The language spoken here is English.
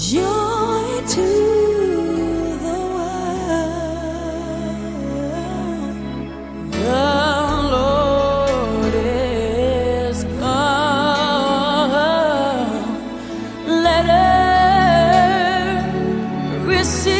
joy to the world. The Lord is. Let receive.